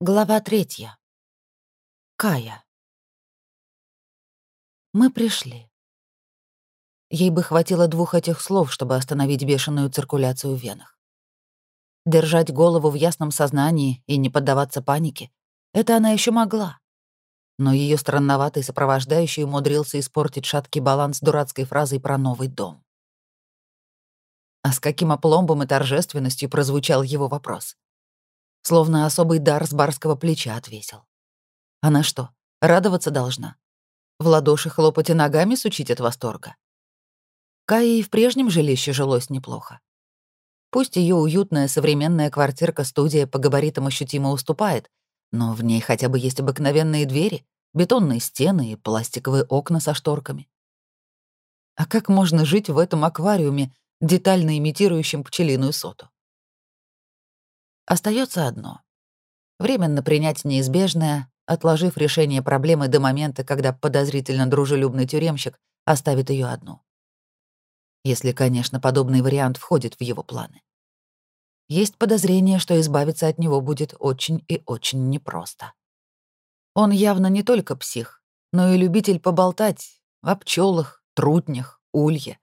Глава третья. Кая. Мы пришли. Ей бы хватило двух этих слов, чтобы остановить бешеную циркуляцию в венах. Держать голову в ясном сознании и не поддаваться панике — это она еще могла. Но ее странноватый сопровождающий умудрился испортить шаткий баланс дурацкой фразой про новый дом. А с каким опломбом и торжественностью прозвучал его вопрос — Словно особый дар с барского плеча отвесил. Она что, радоваться должна? В ладоши хлопать и ногами сучить от восторга? Кае и в прежнем жилище жилось неплохо. Пусть ее уютная современная квартирка-студия по габаритам ощутимо уступает, но в ней хотя бы есть обыкновенные двери, бетонные стены и пластиковые окна со шторками. А как можно жить в этом аквариуме, детально имитирующем пчелиную соту? Остается одно — временно принять неизбежное, отложив решение проблемы до момента, когда подозрительно дружелюбный тюремщик оставит ее одну. Если, конечно, подобный вариант входит в его планы. Есть подозрение, что избавиться от него будет очень и очень непросто. Он явно не только псих, но и любитель поболтать о пчелах, трутнях, улье.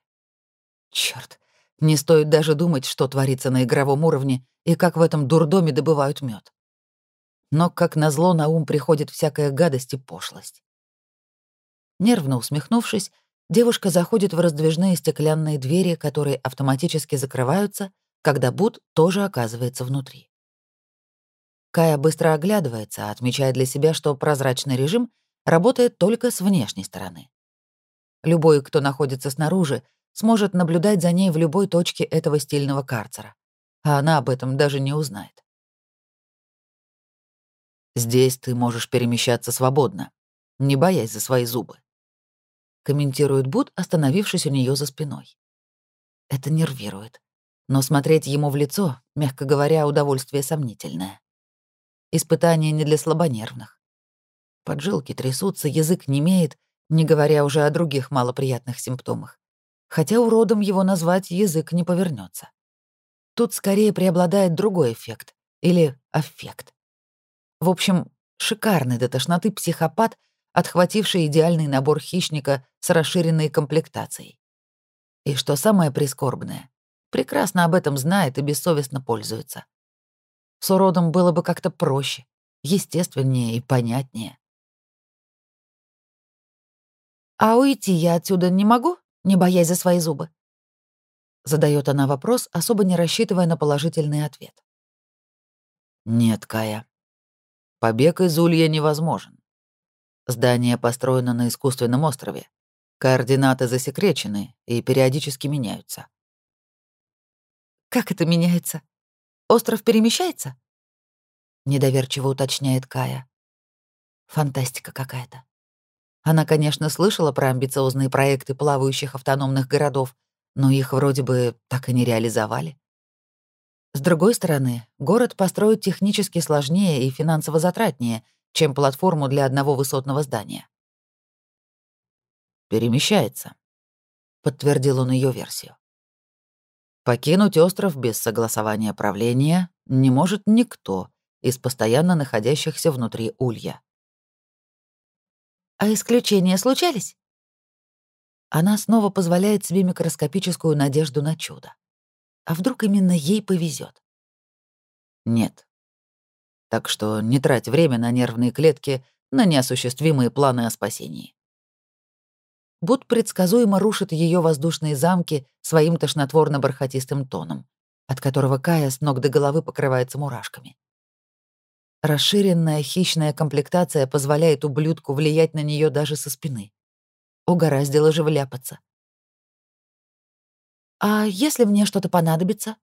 Черт, не стоит даже думать, что творится на игровом уровне и как в этом дурдоме добывают мед. Но, как назло, на ум приходит всякая гадость и пошлость. Нервно усмехнувшись, девушка заходит в раздвижные стеклянные двери, которые автоматически закрываются, когда Бут тоже оказывается внутри. Кая быстро оглядывается, отмечая для себя, что прозрачный режим работает только с внешней стороны. Любой, кто находится снаружи, сможет наблюдать за ней в любой точке этого стильного карцера а она об этом даже не узнает. «Здесь ты можешь перемещаться свободно, не боясь за свои зубы», комментирует Буд, остановившись у нее за спиной. Это нервирует, но смотреть ему в лицо, мягко говоря, удовольствие сомнительное. Испытание не для слабонервных. Поджилки трясутся, язык немеет, не говоря уже о других малоприятных симптомах. Хотя уродом его назвать язык не повернется. Тут скорее преобладает другой эффект или аффект. В общем, шикарный до тошноты психопат, отхвативший идеальный набор хищника с расширенной комплектацией. И что самое прискорбное, прекрасно об этом знает и бессовестно пользуется. С уродом было бы как-то проще, естественнее и понятнее. «А уйти я отсюда не могу, не боясь за свои зубы?» Задает она вопрос, особо не рассчитывая на положительный ответ. Нет, Кая. Побег из Улья невозможен. Здание построено на искусственном острове. Координаты засекречены и периодически меняются. Как это меняется? Остров перемещается? Недоверчиво уточняет Кая. Фантастика какая-то. Она, конечно, слышала про амбициозные проекты плавающих автономных городов, но их вроде бы так и не реализовали. С другой стороны, город построить технически сложнее и финансово затратнее, чем платформу для одного высотного здания. «Перемещается», — подтвердил он ее версию. Покинуть остров без согласования правления не может никто из постоянно находящихся внутри улья. «А исключения случались?» она снова позволяет себе микроскопическую надежду на чудо. А вдруг именно ей повезет? Нет. Так что не трать время на нервные клетки, на неосуществимые планы о спасении. Буд предсказуемо рушит ее воздушные замки своим тошнотворно-бархатистым тоном, от которого Кая с ног до головы покрывается мурашками. Расширенная хищная комплектация позволяет ублюдку влиять на нее даже со спины. Угораздило же вляпаться. «А если мне что-то понадобится?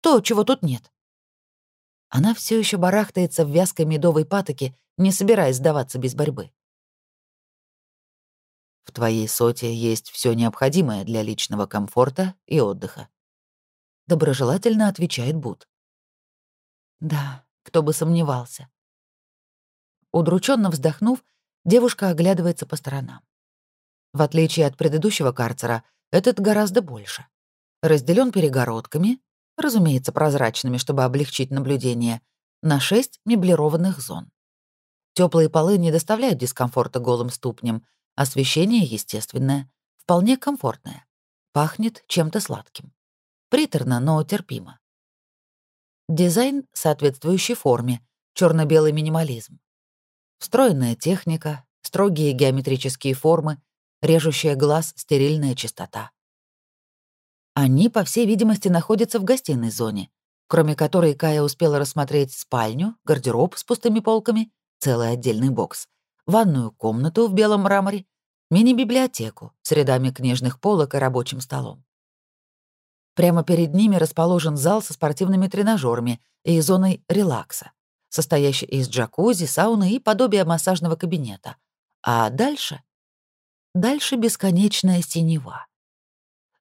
То, чего тут нет?» Она все еще барахтается в вязкой медовой патоке, не собираясь сдаваться без борьбы. В твоей соте есть все необходимое для личного комфорта и отдыха. Доброжелательно отвечает Бут. Да, кто бы сомневался. Удрученно вздохнув, девушка оглядывается по сторонам. В отличие от предыдущего карцера, этот гораздо больше. Разделен перегородками, разумеется, прозрачными, чтобы облегчить наблюдение, на 6 меблированных зон. Теплые полы не доставляют дискомфорта голым ступням, освещение естественное, вполне комфортное. Пахнет чем-то сладким. Приторно, но терпимо. Дизайн соответствующей форме, черно белый минимализм. Встроенная техника, строгие геометрические формы, режущая глаз стерильная чистота. Они, по всей видимости, находятся в гостиной зоне, кроме которой Кая успела рассмотреть спальню, гардероб с пустыми полками, целый отдельный бокс, ванную комнату в белом мраморе, мини-библиотеку с рядами книжных полок и рабочим столом. Прямо перед ними расположен зал со спортивными тренажерами и зоной релакса, состоящий из джакузи, сауны и подобия массажного кабинета. А дальше? Дальше бесконечная синева.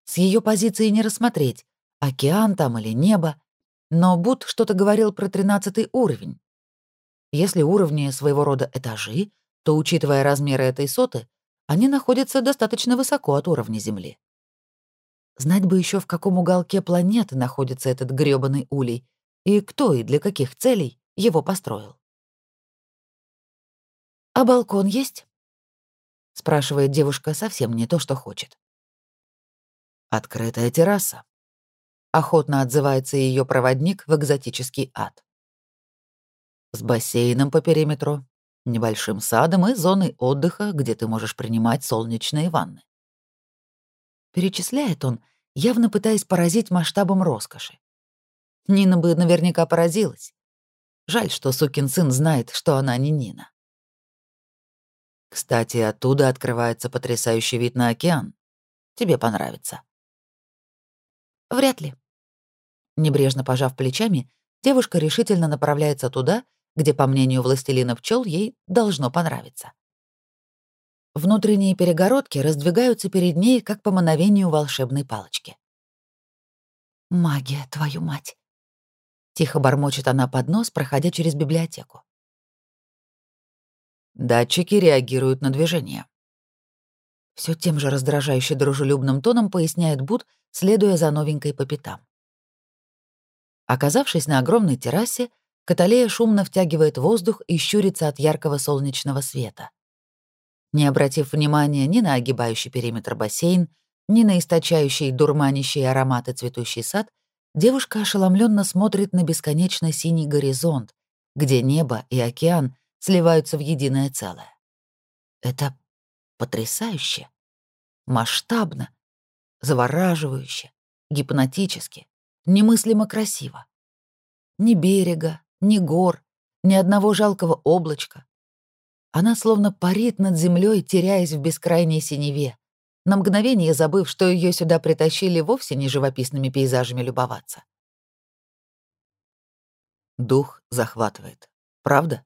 С ее позиции не рассмотреть, океан там или небо, но Бут что-то говорил про тринадцатый уровень. Если уровни своего рода этажи, то, учитывая размеры этой соты, они находятся достаточно высоко от уровня Земли. Знать бы еще, в каком уголке планеты находится этот грёбаный улей, и кто и для каких целей его построил. «А балкон есть?» — спрашивает девушка совсем не то, что хочет. «Открытая терраса», — охотно отзывается ее проводник в экзотический ад. «С бассейном по периметру, небольшим садом и зоной отдыха, где ты можешь принимать солнечные ванны». Перечисляет он, явно пытаясь поразить масштабом роскоши. Нина бы наверняка поразилась. Жаль, что сукин сын знает, что она не Нина. Кстати, оттуда открывается потрясающий вид на океан. Тебе понравится. Вряд ли. Небрежно пожав плечами, девушка решительно направляется туда, где, по мнению властелина пчел, ей должно понравиться. Внутренние перегородки раздвигаются перед ней, как по мановению волшебной палочки. «Магия, твою мать!» Тихо бормочет она под нос, проходя через библиотеку. Датчики реагируют на движение. Все тем же раздражающе дружелюбным тоном поясняет Бут, следуя за новенькой по пятам. Оказавшись на огромной террасе, Каталея шумно втягивает воздух и щурится от яркого солнечного света. Не обратив внимания ни на огибающий периметр бассейн, ни на источающий дурманящие ароматы цветущий сад, Девушка ошеломленно смотрит на бесконечно синий горизонт, где небо и океан сливаются в единое целое. Это потрясающе, масштабно, завораживающе, гипнотически, немыслимо красиво. Ни берега, ни гор, ни одного жалкого облачка. Она словно парит над землей, теряясь в бескрайней синеве, на мгновение забыв, что ее сюда притащили вовсе не живописными пейзажами любоваться. Дух захватывает. Правда?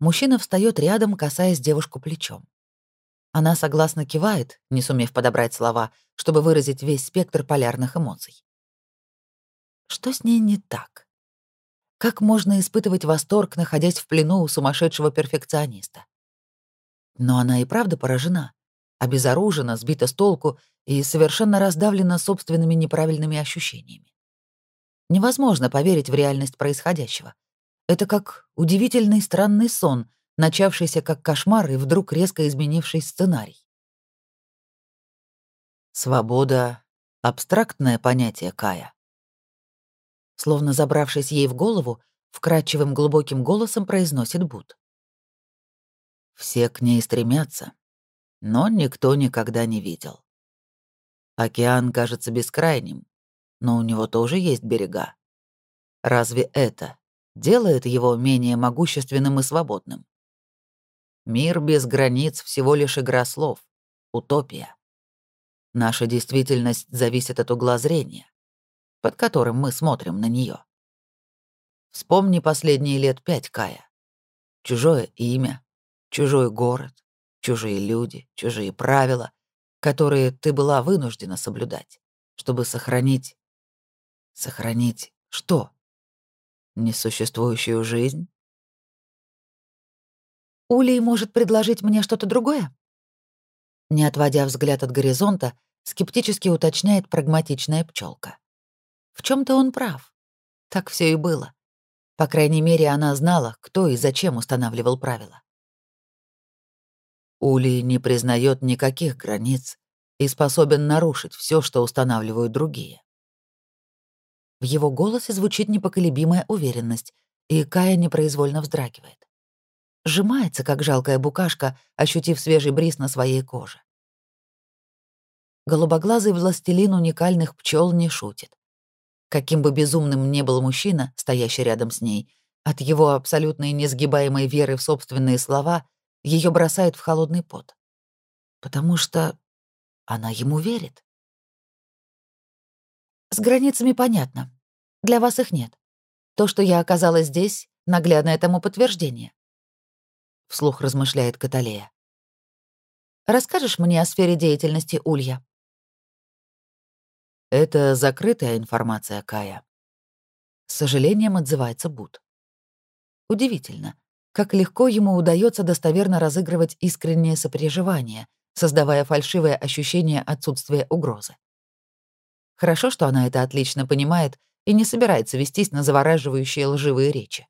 Мужчина встает рядом, касаясь девушку плечом. Она согласно кивает, не сумев подобрать слова, чтобы выразить весь спектр полярных эмоций. Что с ней не так? Как можно испытывать восторг, находясь в плену у сумасшедшего перфекциониста? Но она и правда поражена обезоружена, сбита с толку и совершенно раздавлена собственными неправильными ощущениями. Невозможно поверить в реальность происходящего. Это как удивительный странный сон, начавшийся как кошмар и вдруг резко изменивший сценарий. Свобода — абстрактное понятие Кая. Словно забравшись ей в голову, вкрадчивым глубоким голосом произносит Буд. Все к ней стремятся, но никто никогда не видел. Океан кажется бескрайним, но у него тоже есть берега. Разве это делает его менее могущественным и свободным? Мир без границ всего лишь игра слов, утопия. Наша действительность зависит от угла зрения, под которым мы смотрим на нее. Вспомни последние лет пять, Кая. Чужое имя, чужой город, чужие люди, чужие правила, которые ты была вынуждена соблюдать, чтобы сохранить... Сохранить что? Несуществующую жизнь? Улей может предложить мне что-то другое? Не отводя взгляд от горизонта, скептически уточняет прагматичная пчелка. В чем то он прав. Так все и было. По крайней мере, она знала, кто и зачем устанавливал правила. Ули не признает никаких границ и способен нарушить все, что устанавливают другие. В его голосе звучит непоколебимая уверенность, и Кая непроизвольно вздрагивает. Сжимается, как жалкая букашка, ощутив свежий бриз на своей коже. Голубоглазый властелин уникальных пчел не шутит. Каким бы безумным ни был мужчина, стоящий рядом с ней, от его абсолютной несгибаемой веры в собственные слова ее бросает в холодный пот. Потому что она ему верит. С границами понятно. Для вас их нет. То, что я оказалась здесь, наглядное тому подтверждение. Вслух размышляет Каталея. Расскажешь мне о сфере деятельности Улья? Это закрытая информация, Кая. С сожалением отзывается Бут. Удивительно, как легко ему удается достоверно разыгрывать искреннее сопереживание, создавая фальшивое ощущение отсутствия угрозы. Хорошо, что она это отлично понимает и не собирается вестись на завораживающие лживые речи.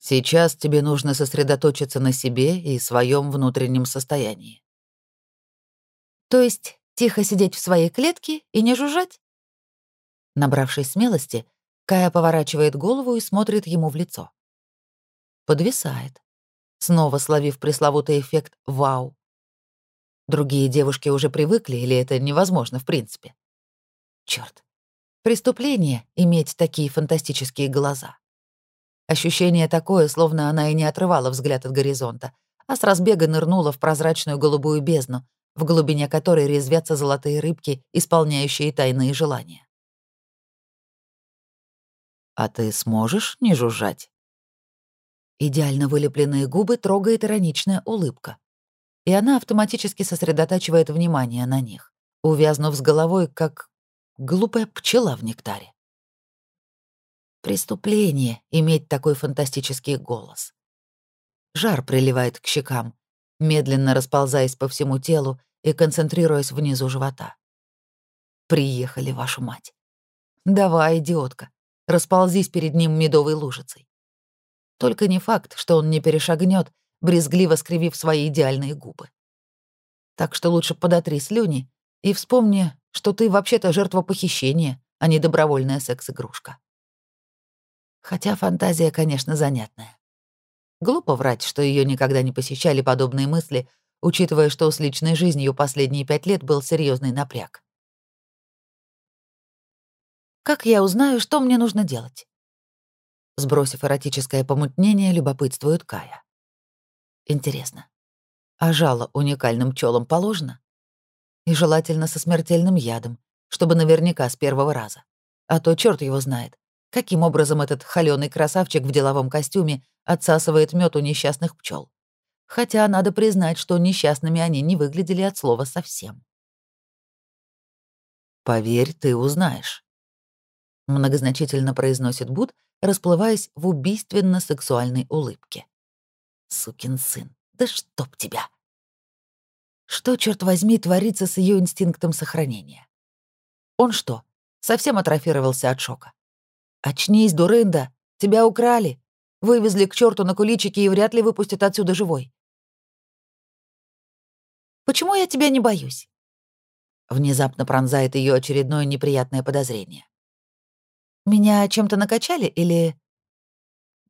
Сейчас тебе нужно сосредоточиться на себе и своем внутреннем состоянии. То есть тихо сидеть в своей клетке и не жужжать? Набравшись смелости, Кая поворачивает голову и смотрит ему в лицо. Подвисает, снова словив пресловутый эффект «вау». Другие девушки уже привыкли, или это невозможно в принципе? Черт, Преступление — иметь такие фантастические глаза. Ощущение такое, словно она и не отрывала взгляд от горизонта, а с разбега нырнула в прозрачную голубую бездну, в глубине которой резвятся золотые рыбки, исполняющие тайные желания. «А ты сможешь не жужжать?» Идеально вылепленные губы трогает ироничная улыбка, и она автоматически сосредотачивает внимание на них, увязнув с головой, как Глупая пчела в нектаре. Преступление — иметь такой фантастический голос. Жар приливает к щекам, медленно расползаясь по всему телу и концентрируясь внизу живота. Приехали, вашу мать. Давай, идиотка, расползись перед ним медовой лужицей. Только не факт, что он не перешагнет, брезгливо скривив свои идеальные губы. Так что лучше подотри слюни и вспомни, что ты вообще-то жертва похищения, а не добровольная секс-игрушка. Хотя фантазия, конечно, занятная. Глупо врать, что ее никогда не посещали подобные мысли, учитывая, что с личной жизнью последние пять лет был серьезный напряг. «Как я узнаю, что мне нужно делать?» Сбросив эротическое помутнение, любопытствует Кая. «Интересно, а жало уникальным пчелам положено?» И желательно со смертельным ядом, чтобы наверняка с первого раза. А то черт его знает, каким образом этот холёный красавчик в деловом костюме отсасывает мед у несчастных пчел. Хотя надо признать, что несчастными они не выглядели от слова совсем. «Поверь, ты узнаешь», — многозначительно произносит Буд, расплываясь в убийственно-сексуальной улыбке. «Сукин сын, да чтоб тебя!» Что, черт возьми, творится с ее инстинктом сохранения? Он что, совсем атрофировался от шока? «Очнись, дурында! Тебя украли! Вывезли к черту на куличики и вряд ли выпустят отсюда живой!» «Почему я тебя не боюсь?» Внезапно пронзает ее очередное неприятное подозрение. «Меня чем-то накачали или...»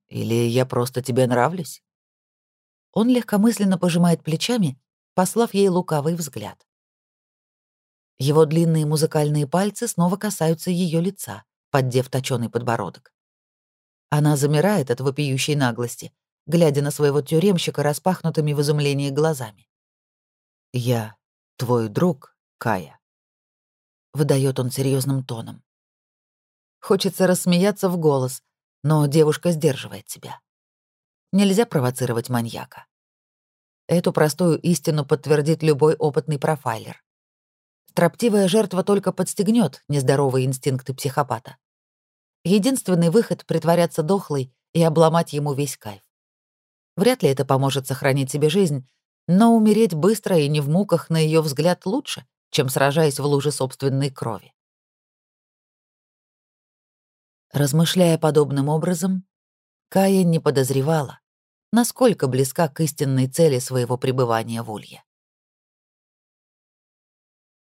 «Или я просто тебе нравлюсь?» Он легкомысленно пожимает плечами послав ей лукавый взгляд. Его длинные музыкальные пальцы снова касаются ее лица, поддев точёный подбородок. Она замирает от вопиющей наглости, глядя на своего тюремщика распахнутыми в изумлении глазами. «Я твой друг, Кая», — выдает он серьезным тоном. Хочется рассмеяться в голос, но девушка сдерживает себя. Нельзя провоцировать маньяка. Эту простую истину подтвердит любой опытный профайлер. Строптивая жертва только подстегнет нездоровые инстинкты психопата. Единственный выход — притворяться дохлой и обломать ему весь кайф. Вряд ли это поможет сохранить себе жизнь, но умереть быстро и не в муках, на ее взгляд, лучше, чем сражаясь в луже собственной крови. Размышляя подобным образом, Кая не подозревала, насколько близка к истинной цели своего пребывания в Улье.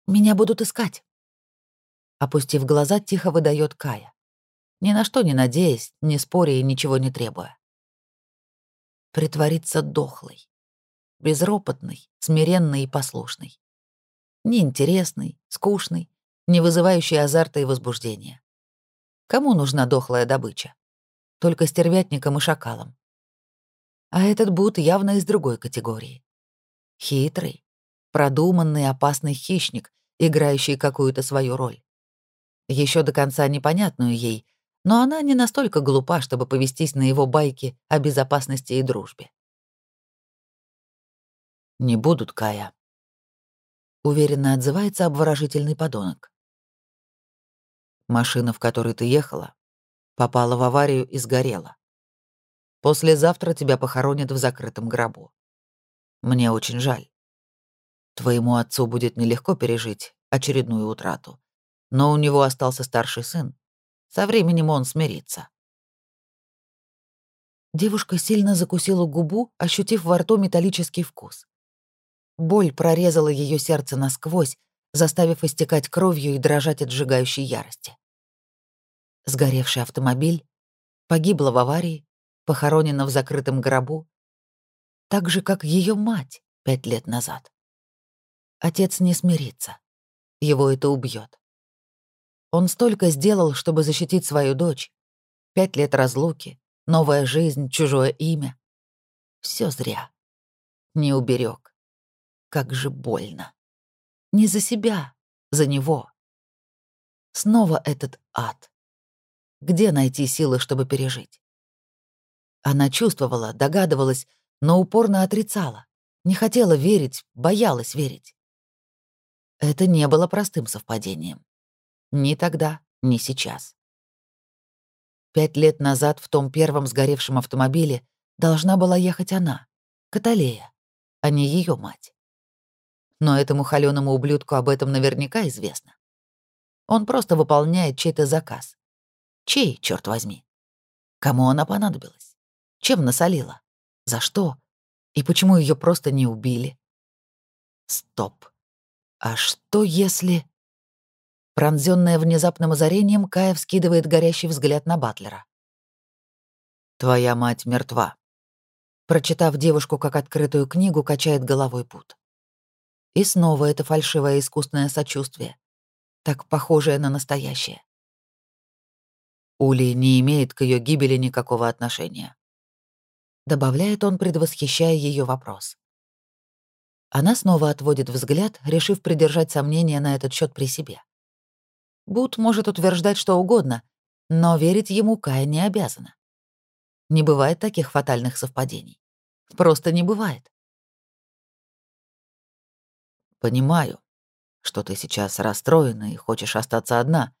«Меня будут искать», — опустив глаза, тихо выдает Кая, ни на что не надеясь, не споря и ничего не требуя. Притвориться дохлой, безропотной, смиренной и послушной. Неинтересной, скучной, не вызывающей азарта и возбуждения. Кому нужна дохлая добыча? только стервятникам и шакалам. А этот Бут явно из другой категории. Хитрый, продуманный, опасный хищник, играющий какую-то свою роль. Еще до конца непонятную ей, но она не настолько глупа, чтобы повестись на его байки о безопасности и дружбе. «Не будут, Кая», — уверенно отзывается обворожительный подонок. «Машина, в которой ты ехала, попала в аварию и сгорела. Послезавтра тебя похоронят в закрытом гробу. Мне очень жаль. Твоему отцу будет нелегко пережить очередную утрату, но у него остался старший сын. Со временем он смирится. Девушка сильно закусила губу, ощутив во рту металлический вкус. Боль прорезала ее сердце насквозь, заставив истекать кровью и дрожать от сжигающей ярости сгоревший автомобиль, погибла в аварии, похоронена в закрытом гробу, так же, как ее мать пять лет назад. Отец не смирится. Его это убьет. Он столько сделал, чтобы защитить свою дочь. Пять лет разлуки, новая жизнь, чужое имя. Все зря. Не уберег. Как же больно. Не за себя, за него. Снова этот ад. Где найти силы, чтобы пережить? Она чувствовала, догадывалась, но упорно отрицала. Не хотела верить, боялась верить. Это не было простым совпадением. Ни тогда, ни сейчас. Пять лет назад в том первом сгоревшем автомобиле должна была ехать она, Каталея, а не ее мать. Но этому холёному ублюдку об этом наверняка известно. Он просто выполняет чей-то заказ. Чей, черт возьми? Кому она понадобилась? Чем насолила? За что? И почему ее просто не убили? Стоп. А что если... Пронзённая внезапным озарением, Кая вскидывает горящий взгляд на Батлера. «Твоя мать мертва», прочитав девушку как открытую книгу, качает головой пут. И снова это фальшивое искусственное сочувствие, так похожее на настоящее. Ули не имеет к ее гибели никакого отношения. Добавляет он, предвосхищая ее вопрос. Она снова отводит взгляд, решив придержать сомнения на этот счет при себе. Бут может утверждать что угодно, но верить ему Кая не обязана. Не бывает таких фатальных совпадений. Просто не бывает. Понимаю, что ты сейчас расстроена и хочешь остаться одна,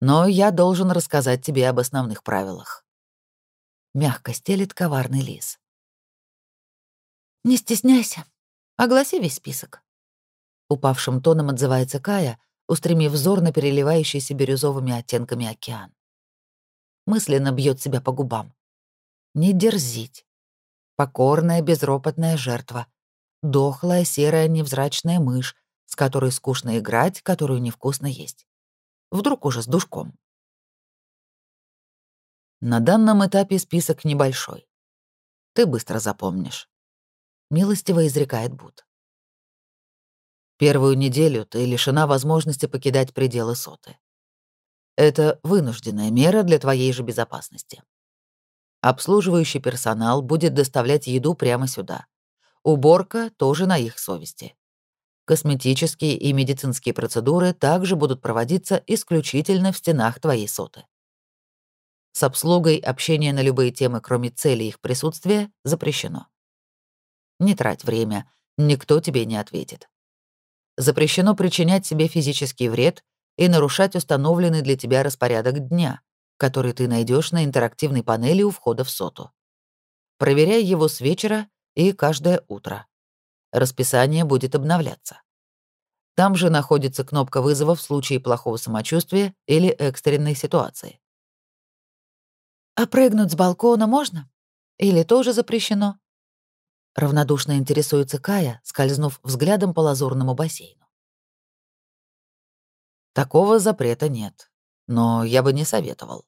но я должен рассказать тебе об основных правилах. Мягко стелит коварный лис. Не стесняйся. Огласи весь список. Упавшим тоном отзывается Кая, устремив взор на переливающийся бирюзовыми оттенками океан. Мысленно бьет себя по губам. Не дерзить. Покорная, безропотная жертва. Дохлая, серая, невзрачная мышь, с которой скучно играть, которую невкусно есть. Вдруг уже с душком. На данном этапе список небольшой. Ты быстро запомнишь. Милостиво изрекает Бут. Первую неделю ты лишена возможности покидать пределы соты. Это вынужденная мера для твоей же безопасности. Обслуживающий персонал будет доставлять еду прямо сюда. Уборка тоже на их совести. Косметические и медицинские процедуры также будут проводиться исключительно в стенах твоей соты. С обслугой общение на любые темы, кроме цели их присутствия, запрещено. Не трать время, никто тебе не ответит. Запрещено причинять себе физический вред и нарушать установленный для тебя распорядок дня, который ты найдешь на интерактивной панели у входа в соту. Проверяй его с вечера и каждое утро. Расписание будет обновляться. Там же находится кнопка вызова в случае плохого самочувствия или экстренной ситуации. «А прыгнуть с балкона можно? Или тоже запрещено?» Равнодушно интересуется Кая, скользнув взглядом по лазурному бассейну. Такого запрета нет, но я бы не советовал.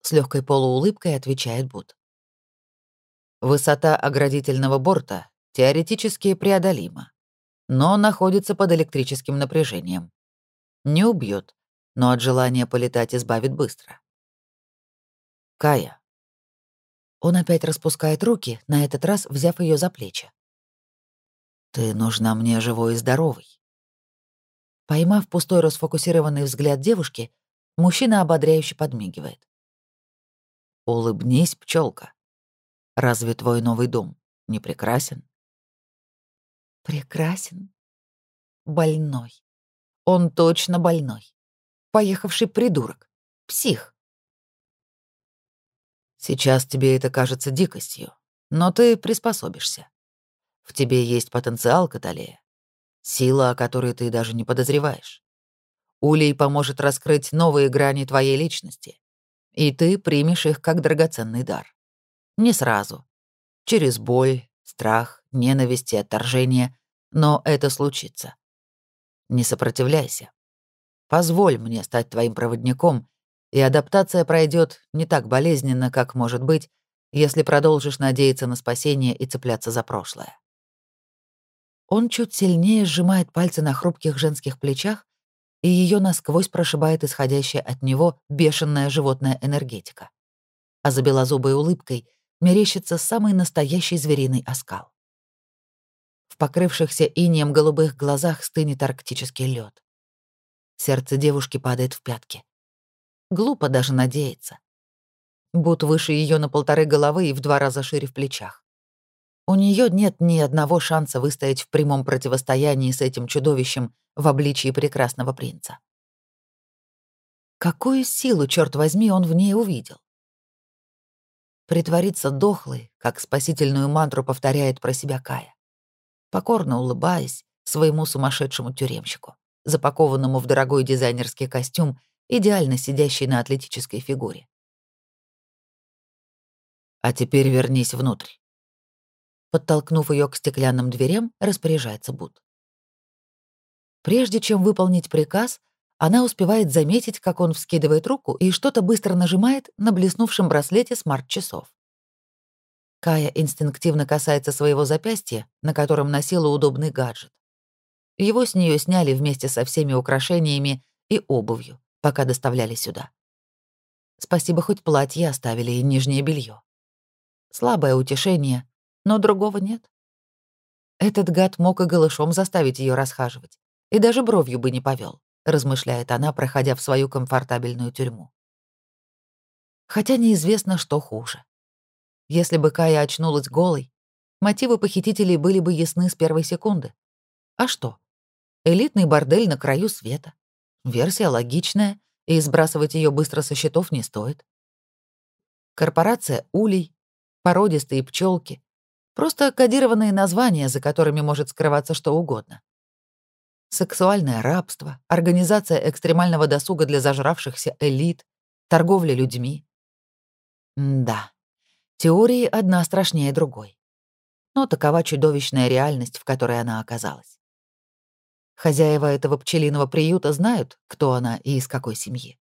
С легкой полуулыбкой отвечает Бут. Высота оградительного борта теоретически преодолима, но находится под электрическим напряжением. Не убьет, но от желания полетать избавит быстро. Кая. Он опять распускает руки, на этот раз взяв ее за плечи. Ты нужна мне живой и здоровой. Поймав пустой расфокусированный взгляд девушки, мужчина ободряюще подмигивает. Улыбнись, пчелка. Разве твой новый дом не прекрасен? Прекрасен. Больной. Он точно больной. Поехавший придурок. Псих. Сейчас тебе это кажется дикостью, но ты приспособишься. В тебе есть потенциал, Каталея. Сила, о которой ты даже не подозреваешь. Улей поможет раскрыть новые грани твоей личности, и ты примешь их как драгоценный дар. Не сразу. Через боль, страх, ненависть и отторжение, но это случится. Не сопротивляйся. Позволь мне стать твоим проводником, и адаптация пройдет не так болезненно, как может быть, если продолжишь надеяться на спасение и цепляться за прошлое. Он чуть сильнее сжимает пальцы на хрупких женских плечах, и ее насквозь прошибает исходящая от него бешеная животная энергетика. А за белозубой улыбкой мерещится самый настоящий звериный оскал. В покрывшихся инеем голубых глазах стынет арктический лед. Сердце девушки падает в пятки. Глупо даже надеяться. Бут выше ее на полторы головы и в два раза шире в плечах. У нее нет ни одного шанса выстоять в прямом противостоянии с этим чудовищем в обличии прекрасного принца. Какую силу, черт возьми, он в ней увидел? Притвориться дохлой, как спасительную мантру повторяет про себя Кая покорно улыбаясь своему сумасшедшему тюремщику, запакованному в дорогой дизайнерский костюм, идеально сидящий на атлетической фигуре. «А теперь вернись внутрь». Подтолкнув ее к стеклянным дверям, распоряжается Бут. Прежде чем выполнить приказ, она успевает заметить, как он вскидывает руку и что-то быстро нажимает на блеснувшем браслете смарт-часов. Кая инстинктивно касается своего запястья, на котором носила удобный гаджет. Его с нее сняли вместе со всеми украшениями и обувью, пока доставляли сюда. Спасибо, хоть платье оставили и нижнее белье. Слабое утешение, но другого нет. Этот гад мог и голышом заставить ее расхаживать, и даже бровью бы не повел, размышляет она, проходя в свою комфортабельную тюрьму. Хотя неизвестно, что хуже если бы Кая очнулась голой, мотивы похитителей были бы ясны с первой секунды. А что? Элитный бордель на краю света. Версия логичная, и сбрасывать ее быстро со счетов не стоит. Корпорация улей, породистые пчелки, просто кодированные названия, за которыми может скрываться что угодно. Сексуальное рабство, организация экстремального досуга для зажравшихся элит, торговля людьми. М да. Теории одна страшнее другой. Но такова чудовищная реальность, в которой она оказалась. Хозяева этого пчелиного приюта знают, кто она и из какой семьи.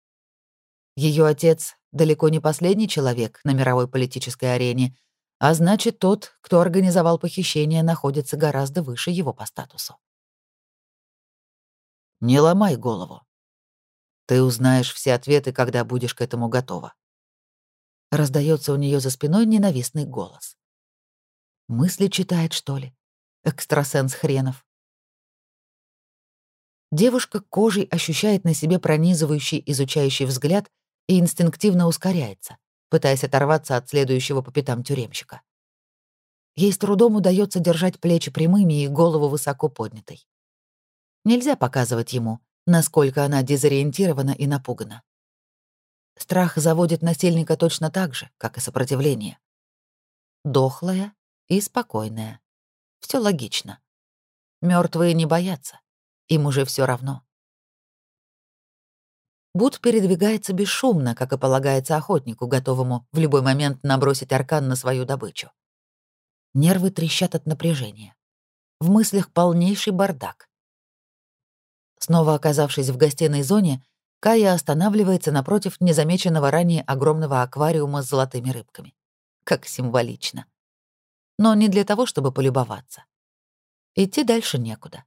Ее отец далеко не последний человек на мировой политической арене, а значит, тот, кто организовал похищение, находится гораздо выше его по статусу. Не ломай голову. Ты узнаешь все ответы, когда будешь к этому готова. Раздается у нее за спиной ненавистный голос. Мысли читает, что ли? Экстрасенс хренов. Девушка кожей ощущает на себе пронизывающий, изучающий взгляд и инстинктивно ускоряется, пытаясь оторваться от следующего по пятам тюремщика. Ей с трудом удается держать плечи прямыми и голову высоко поднятой. Нельзя показывать ему, насколько она дезориентирована и напугана. Страх заводит насильника точно так же, как и сопротивление. Дохлая и спокойная. Все логично. Мертвые не боятся. Им уже все равно. Бут передвигается бесшумно, как и полагается охотнику, готовому в любой момент набросить аркан на свою добычу. Нервы трещат от напряжения. В мыслях полнейший бардак. Снова оказавшись в гостиной зоне, Кая останавливается напротив незамеченного ранее огромного аквариума с золотыми рыбками. Как символично. Но не для того, чтобы полюбоваться. Идти дальше некуда.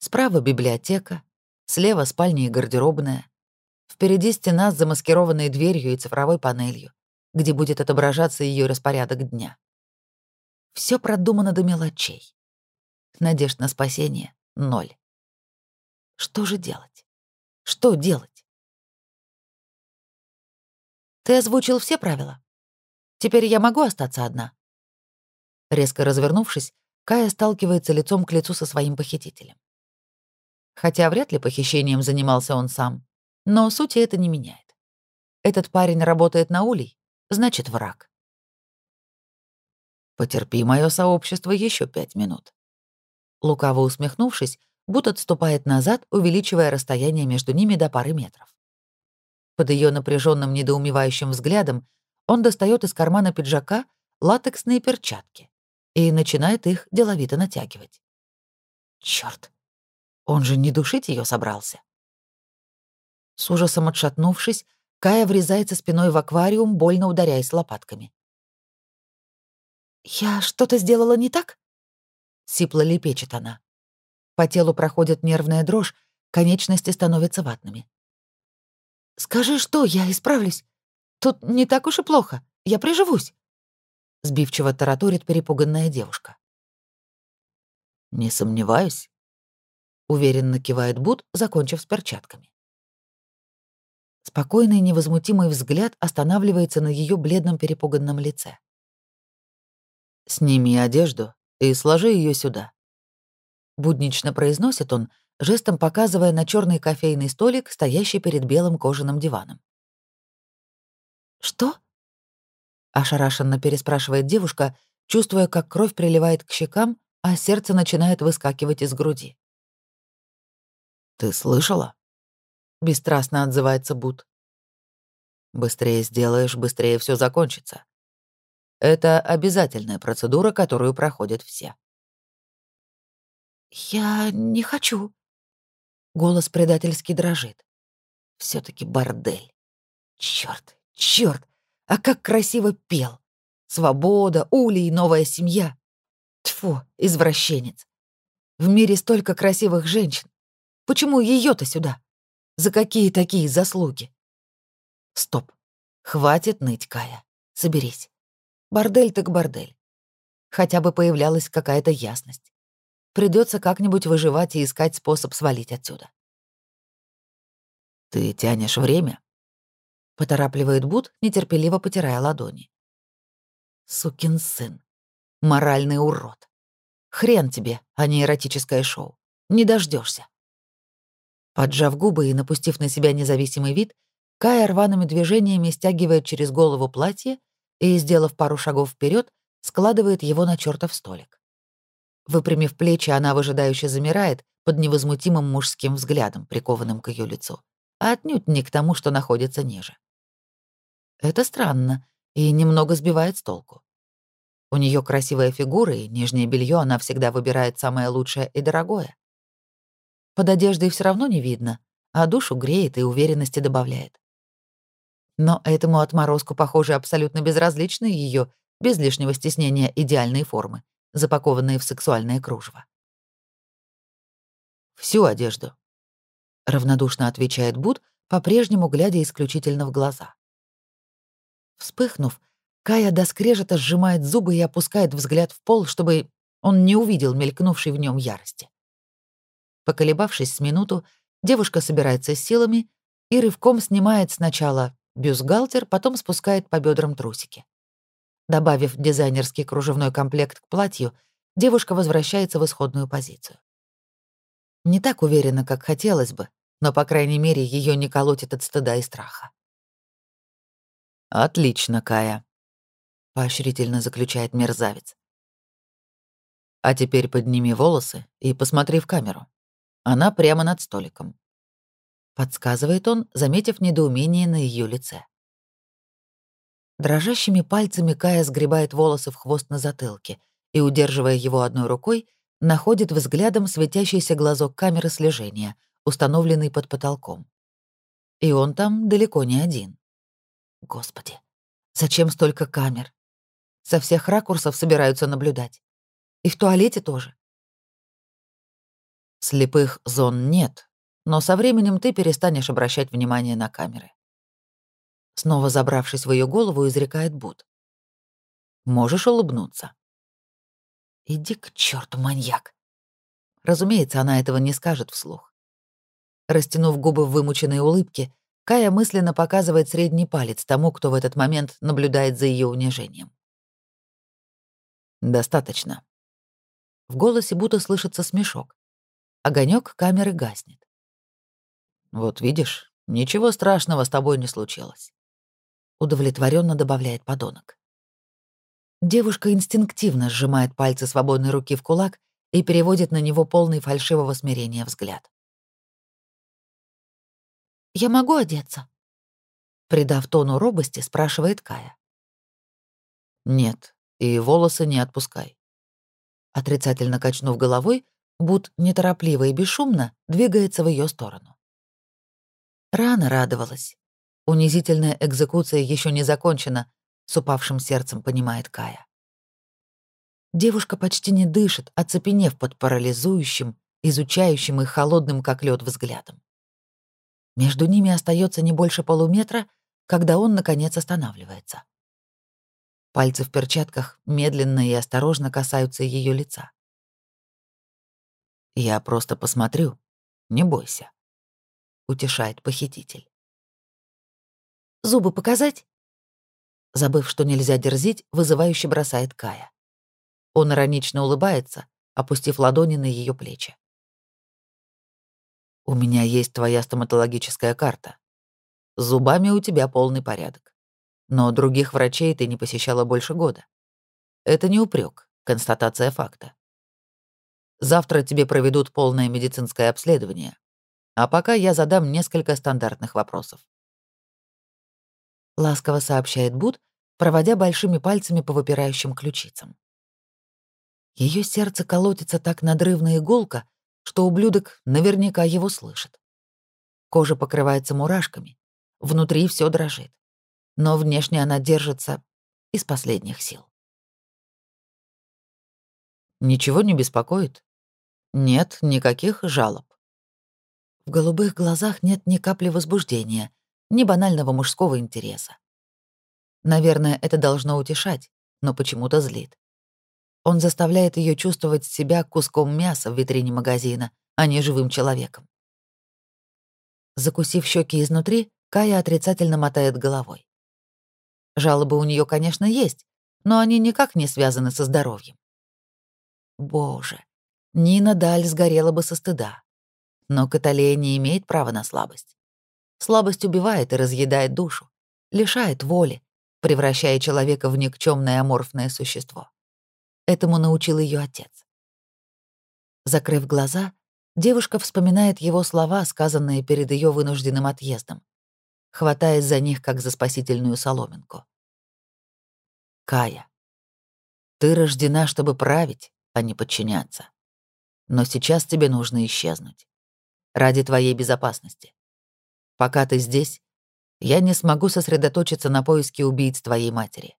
Справа библиотека, слева спальня и гардеробная, Впереди стена с замаскированной дверью и цифровой панелью, где будет отображаться ее распорядок дня. Все продумано до мелочей. Надежд на спасение — ноль. Что же делать? Что делать? Ты озвучил все правила? Теперь я могу остаться одна? Резко развернувшись, Кая сталкивается лицом к лицу со своим похитителем. Хотя вряд ли похищением занимался он сам. Но сути это не меняет. Этот парень работает на улей, значит, враг. Потерпи мое сообщество еще пять минут. Лукаво усмехнувшись, Бут отступает назад, увеличивая расстояние между ними до пары метров. Под ее напряженным недоумевающим взглядом он достает из кармана пиджака латексные перчатки и начинает их деловито натягивать. Черт, он же не душить ее собрался. С ужасом отшатнувшись, Кая врезается спиной в аквариум, больно ударяясь лопатками. «Я что-то сделала не так?» — сипло лепечет она. По телу проходит нервная дрожь, конечности становятся ватными. «Скажи, что, я исправлюсь. Тут не так уж и плохо. Я приживусь», — сбивчиво тараторит перепуганная девушка. «Не сомневаюсь», — уверенно кивает Бут, закончив с перчатками. Спокойный невозмутимый взгляд останавливается на ее бледном перепуганном лице. «Сними одежду и сложи ее сюда», — буднично произносит он, жестом показывая на черный кофейный столик, стоящий перед белым кожаным диваном. «Что?» — ошарашенно переспрашивает девушка, чувствуя, как кровь приливает к щекам, а сердце начинает выскакивать из груди. «Ты слышала?» — бесстрастно отзывается Бут. «Быстрее сделаешь, быстрее все закончится. Это обязательная процедура, которую проходят все». «Я не хочу». Голос предательски дрожит. все таки бордель. Черт, черт, а как красиво пел. Свобода, улей, новая семья. Тьфу, извращенец. В мире столько красивых женщин. Почему ее то сюда? За какие такие заслуги? Стоп. Хватит ныть, Кая. Соберись. Бордель так бордель. Хотя бы появлялась какая-то ясность. Придется как-нибудь выживать и искать способ свалить отсюда. «Ты тянешь время?» — поторапливает Бут, нетерпеливо потирая ладони. «Сукин сын. Моральный урод. Хрен тебе, а не эротическое шоу. Не дождешься. Поджав губы и напустив на себя независимый вид, Кая рваными движениями стягивает через голову платье и, сделав пару шагов вперед, складывает его на чертов столик. Выпрямив плечи, она выжидающе замирает под невозмутимым мужским взглядом, прикованным к ее лицу, а отнюдь не к тому, что находится ниже. Это странно и немного сбивает с толку. У нее красивая фигура, и нижнее белье она всегда выбирает самое лучшее и дорогое. Под одеждой все равно не видно, а душу греет и уверенности добавляет. Но этому отморозку, похоже, абсолютно безразличны ее, без лишнего стеснения, идеальные формы, запакованные в сексуальное кружево. «Всю одежду», — равнодушно отвечает Буд, по-прежнему глядя исключительно в глаза. Вспыхнув, Кая до сжимает зубы и опускает взгляд в пол, чтобы он не увидел мелькнувшей в нем ярости. Поколебавшись с минуту, девушка собирается с силами и рывком снимает сначала бюстгальтер, потом спускает по бедрам трусики. Добавив дизайнерский кружевной комплект к платью, девушка возвращается в исходную позицию. Не так уверена, как хотелось бы, но, по крайней мере, ее не колотит от стыда и страха. «Отлично, Кая», — поощрительно заключает мерзавец. «А теперь подними волосы и посмотри в камеру». Она прямо над столиком. подсказывает он, заметив недоумение на ее лице. Дрожащими пальцами Кая сгребает волосы в хвост на затылке и, удерживая его одной рукой, находит взглядом светящийся глазок камеры слежения, установленный под потолком. И он там далеко не один. Господи, зачем столько камер? Со всех ракурсов собираются наблюдать. И в туалете тоже. Слепых зон нет, но со временем ты перестанешь обращать внимание на камеры. Снова забравшись в ее голову, изрекает Буд. Можешь улыбнуться. Иди к черту, маньяк. Разумеется, она этого не скажет вслух. Растянув губы в вымученной улыбке, Кая мысленно показывает средний палец тому, кто в этот момент наблюдает за ее унижением. «Достаточно». В голосе будто слышится смешок. Огонек камеры гаснет. «Вот видишь, ничего страшного с тобой не случилось удовлетворенно добавляет подонок. Девушка инстинктивно сжимает пальцы свободной руки в кулак и переводит на него полный фальшивого смирения взгляд. «Я могу одеться?» Придав тону робости, спрашивает Кая. «Нет, и волосы не отпускай». Отрицательно качнув головой, Бут неторопливо и бесшумно двигается в ее сторону. Рано радовалась. Унизительная экзекуция еще не закончена, с упавшим сердцем понимает Кая. Девушка почти не дышит, оцепенев под парализующим, изучающим и холодным, как лед, взглядом. Между ними остается не больше полуметра, когда он, наконец, останавливается. Пальцы в перчатках медленно и осторожно касаются ее лица. «Я просто посмотрю, не бойся», — утешает похититель. Зубы показать?» Забыв, что нельзя дерзить, вызывающе бросает Кая. Он иронично улыбается, опустив ладони на ее плечи. «У меня есть твоя стоматологическая карта. С зубами у тебя полный порядок. Но других врачей ты не посещала больше года. Это не упрек, констатация факта. Завтра тебе проведут полное медицинское обследование. А пока я задам несколько стандартных вопросов ласково сообщает Буд, проводя большими пальцами по выпирающим ключицам. Ее сердце колотится так надрывно и гулко, что ублюдок наверняка его слышит. Кожа покрывается мурашками, внутри все дрожит, но внешне она держится из последних сил. Ничего не беспокоит? Нет никаких жалоб. В голубых глазах нет ни капли возбуждения, ни банального мужского интереса. Наверное, это должно утешать, но почему-то злит. Он заставляет ее чувствовать себя куском мяса в витрине магазина, а не живым человеком. Закусив щеки изнутри, Кая отрицательно мотает головой. Жалобы у нее, конечно, есть, но они никак не связаны со здоровьем. Боже, Нина Даль сгорела бы со стыда. Но Каталея не имеет права на слабость. Слабость убивает и разъедает душу, лишает воли, превращая человека в никчемное аморфное существо. Этому научил ее отец. Закрыв глаза, девушка вспоминает его слова, сказанные перед ее вынужденным отъездом, хватаясь за них, как за спасительную соломинку. «Кая, ты рождена, чтобы править, а не подчиняться. Но сейчас тебе нужно исчезнуть. Ради твоей безопасности. Пока ты здесь, я не смогу сосредоточиться на поиске убийц твоей матери.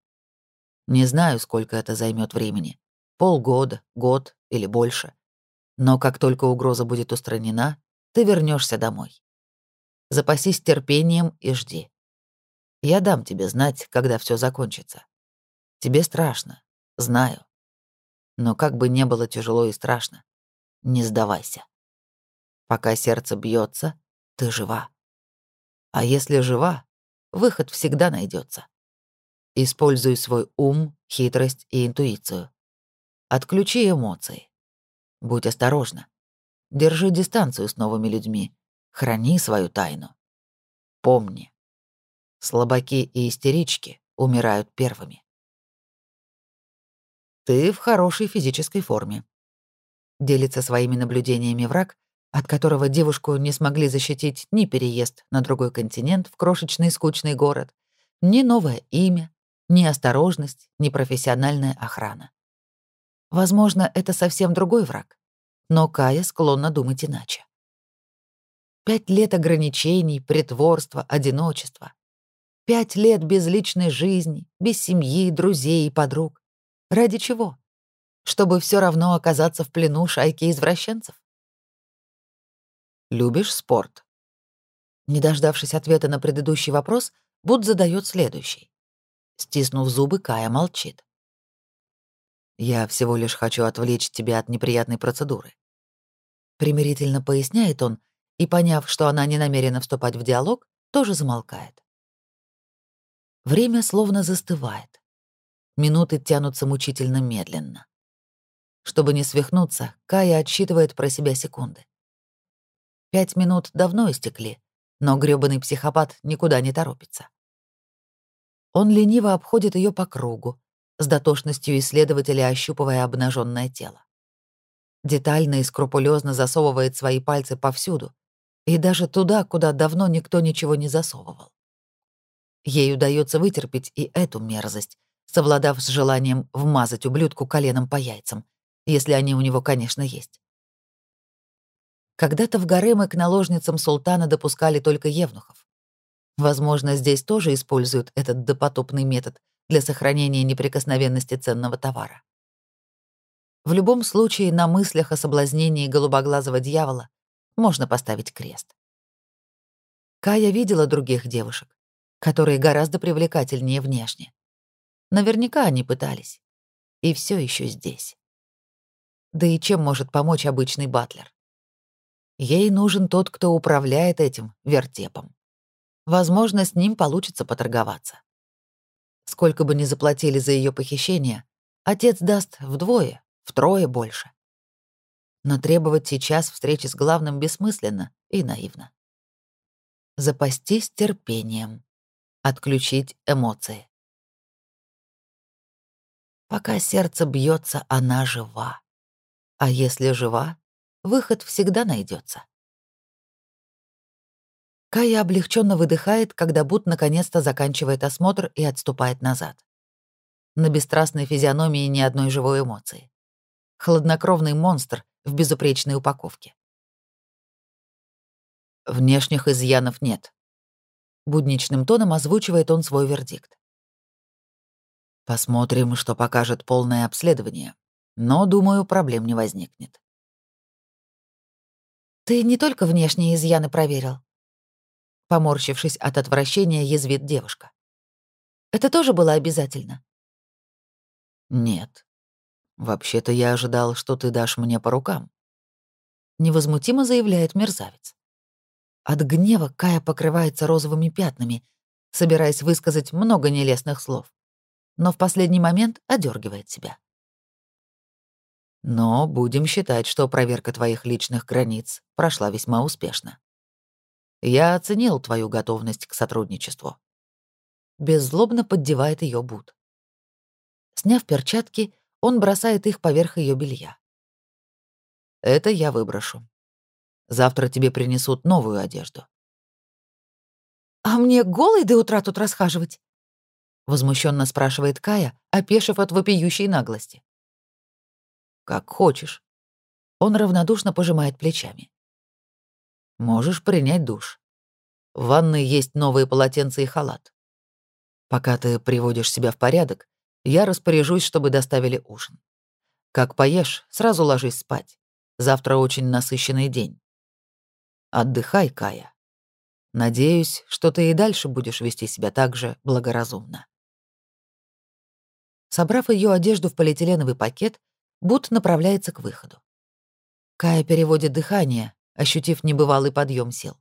Не знаю, сколько это займет времени. Полгода, год или больше. Но как только угроза будет устранена, ты вернешься домой. Запасись терпением и жди. Я дам тебе знать, когда все закончится. Тебе страшно, знаю. Но как бы не было тяжело и страшно, не сдавайся. Пока сердце бьется, ты жива. А если жива, выход всегда найдется. Используй свой ум, хитрость и интуицию. Отключи эмоции. Будь осторожна. Держи дистанцию с новыми людьми. Храни свою тайну. Помни. Слабаки и истерички умирают первыми. Ты в хорошей физической форме. Делится своими наблюдениями враг, от которого девушку не смогли защитить ни переезд на другой континент в крошечный скучный город, ни новое имя, ни осторожность, ни профессиональная охрана. Возможно, это совсем другой враг, но Кая склонна думать иначе. Пять лет ограничений, притворства, одиночества. Пять лет без личной жизни, без семьи, друзей и подруг. Ради чего? Чтобы все равно оказаться в плену шайки извращенцев? Любишь спорт? Не дождавшись ответа на предыдущий вопрос, Буд задает следующий. Стиснув зубы, Кая молчит. «Я всего лишь хочу отвлечь тебя от неприятной процедуры». Примирительно поясняет он, и, поняв, что она не намерена вступать в диалог, тоже замолкает. Время словно застывает. Минуты тянутся мучительно медленно. Чтобы не свихнуться, Кая отсчитывает про себя секунды. Пять минут давно истекли, но грёбаный психопат никуда не торопится. Он лениво обходит ее по кругу, с дотошностью исследователя ощупывая обнаженное тело. Детально и скрупулезно засовывает свои пальцы повсюду, и даже туда, куда давно никто ничего не засовывал. Ей удается вытерпеть и эту мерзость, совладав с желанием вмазать ублюдку коленом по яйцам, если они у него, конечно, есть. Когда-то в гаремы к наложницам султана допускали только евнухов. Возможно, здесь тоже используют этот допотопный метод для сохранения неприкосновенности ценного товара. В любом случае, на мыслях о соблазнении голубоглазого дьявола можно поставить крест. Кая видела других девушек, которые гораздо привлекательнее внешне. Наверняка они пытались. И все еще здесь. Да и чем может помочь обычный батлер? Ей нужен тот, кто управляет этим вертепом. Возможно, с ним получится поторговаться. Сколько бы ни заплатили за ее похищение, отец даст вдвое, втрое больше. Но требовать сейчас встречи с главным бессмысленно и наивно. Запастись терпением. Отключить эмоции. Пока сердце бьется, она жива. А если жива, Выход всегда найдется. Кая облегченно выдыхает, когда Бут наконец-то заканчивает осмотр и отступает назад. На бесстрастной физиономии ни одной живой эмоции. Хладнокровный монстр в безупречной упаковке. Внешних изъянов нет. Будничным тоном озвучивает он свой вердикт. Посмотрим, что покажет полное обследование. Но, думаю, проблем не возникнет. Ты не только внешние изъяны проверил. Поморщившись от отвращения, язвит девушка. Это тоже было обязательно? Нет. Вообще-то я ожидал, что ты дашь мне по рукам. Невозмутимо заявляет мерзавец. От гнева Кая покрывается розовыми пятнами, собираясь высказать много нелестных слов, но в последний момент одергивает себя. Но будем считать, что проверка твоих личных границ прошла весьма успешно. Я оценил твою готовность к сотрудничеству. Беззлобно поддевает ее Буд. Сняв перчатки, он бросает их поверх ее белья. Это я выброшу. Завтра тебе принесут новую одежду. А мне голой до утра тут расхаживать? Возмущенно спрашивает Кая, опешив от вопиющей наглости. Как хочешь. Он равнодушно пожимает плечами. Можешь принять душ. В ванной есть новые полотенца и халат. Пока ты приводишь себя в порядок, я распоряжусь, чтобы доставили ужин. Как поешь, сразу ложись спать. Завтра очень насыщенный день. Отдыхай, Кая. Надеюсь, что ты и дальше будешь вести себя так же благоразумно. Собрав ее одежду в полиэтиленовый пакет, Бут направляется к выходу. Кая переводит дыхание, ощутив небывалый подъем сил.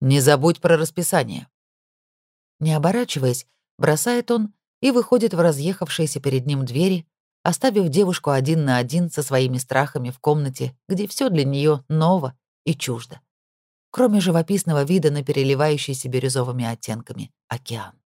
«Не забудь про расписание». Не оборачиваясь, бросает он и выходит в разъехавшиеся перед ним двери, оставив девушку один на один со своими страхами в комнате, где все для нее ново и чуждо, кроме живописного вида на переливающийся бирюзовыми оттенками океан.